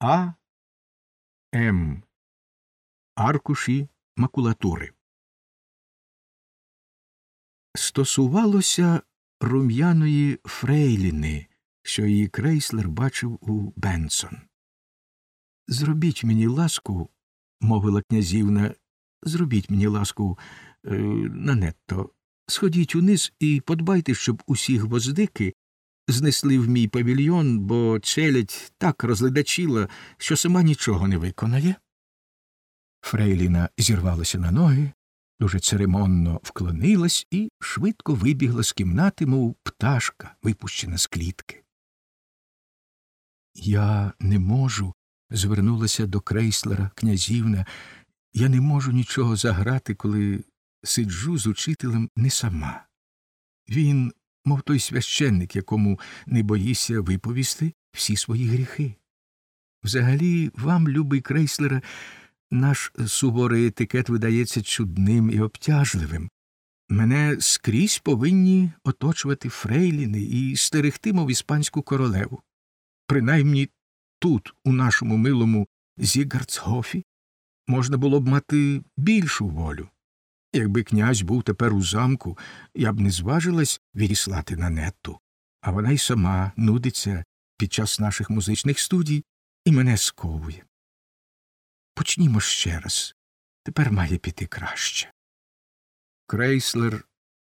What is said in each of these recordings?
А. М. Аркуші макулатури. Стосувалося рум'яної Фрейліни, що її крейслер бачив у Бенсон. Зробіть мені ласку, мовила князівна, зробіть мені ласку е, нанетто. Сходіть униз і подбайте, щоб усі гвоздики знесли в мій павільйон, бо челядь так розледачила, що сама нічого не виконає. Фрейліна зірвалася на ноги, дуже церемонно вклонилась і швидко вибігла з кімнати, мов пташка, випущена з клітки. Я не можу, звернулася до крейслера князівна, я не можу нічого заграти, коли сиджу з учителем не сама. Він, мов той священник, якому не боїшся виповісти всі свої гріхи. Взагалі, вам, любий крейслере, наш суворий етикет видається чудним і обтяжливим. Мене скрізь повинні оточувати фрейліни і стерегти, мов іспанську королеву. Принаймні тут, у нашому милому Зігардсгофі, можна було б мати більшу волю. Якби князь був тепер у замку, я б не зважилась відіслати на нетту, а вона й сама нудиться під час наших музичних студій і мене сковує. Почнімо ще раз. Тепер має піти краще. Крейслер,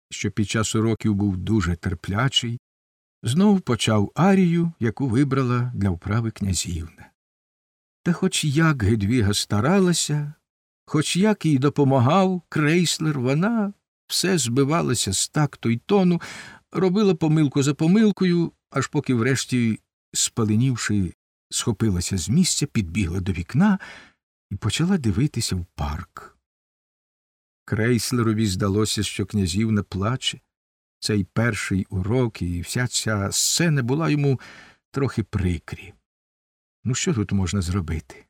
що під час уроків був дуже терплячий, знов почав арію, яку вибрала для вправи князівна. Та хоч як Гедвіга старалася, хоч як їй допомагав крейслер, вона все збивалася з такту й тону, робила помилку за помилкою, аж поки врешті, спаленівши, схопилася з місця, підбігла до вікна і почала дивитися в парк. Крейслерові здалося, що князівна плаче. Цей перший урок і вся ця сцена була йому трохи прикрі. Ну, що тут можна зробити?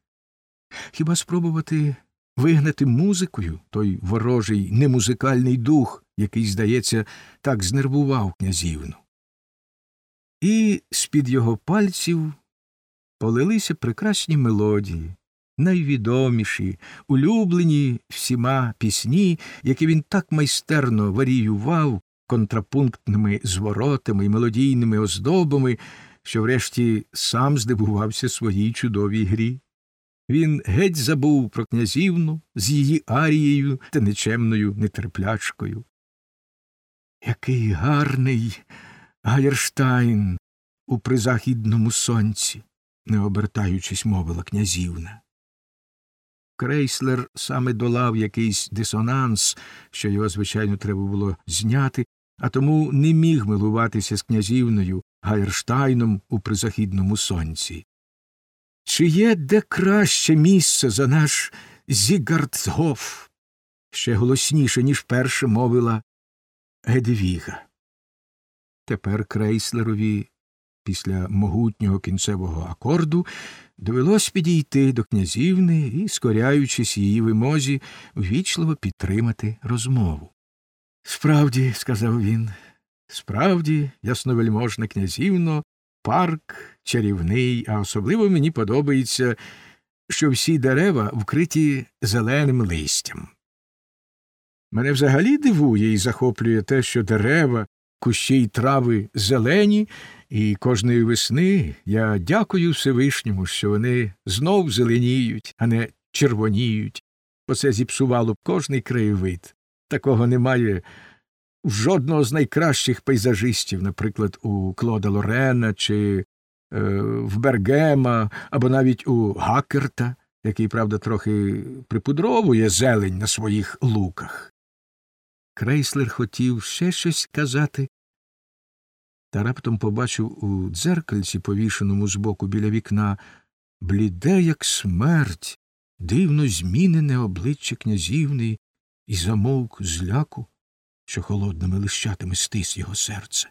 Хіба спробувати вигнати музикою той ворожий немузикальний дух, який, здається, так знервував князівну? І з під його пальців полилися прекрасні мелодії, найвідоміші, улюблені всіма пісні, які він так майстерно варіював контрапунктними зворотами і мелодійними оздобами, що врешті сам здивувався своїй чудовій грі. Він геть забув про князівну з її арією та нечемною нетерплячкою. Який гарний Гайерштайн у призахідному сонці, не обертаючись, мовила князівна. Крейслер саме долав якийсь дисонанс, що його, звичайно, треба було зняти, а тому не міг милуватися з князівною Гайерштайном у призахідному сонці. Чи є де краще місце за наш Зігардсгоф? ще голосніше, ніж перше мовила Гедвіга. Тепер крейслерові після могутнього кінцевого акорду довелось підійти до князівни і, скоряючись її вимозі, ввічливо підтримати розмову. Справді, сказав він, справді, ясновельможна князівно, парк чарівний, а особливо мені подобається, що всі дерева вкриті зеленим листям. Мене взагалі дивує і захоплює те, що дерева, кущі й трави зелені, і кожної весни я дякую Всевишньому, що вони знов зеленіють, а не червоніють, бо це зіпсувало б кожний краєвид. Такого немає жодного з найкращих пейзажистів, наприклад, у Клода Лорена чи е, в Бергема, або навіть у Гакерта, який, правда, трохи припудровує зелень на своїх луках. Крейслер хотів ще щось казати, та раптом побачив у дзеркальці, повішеному збоку біля вікна, бліде, як смерть, дивно змінене обличчя князівни і замовк зляку, що холодними лищатами стис його серце.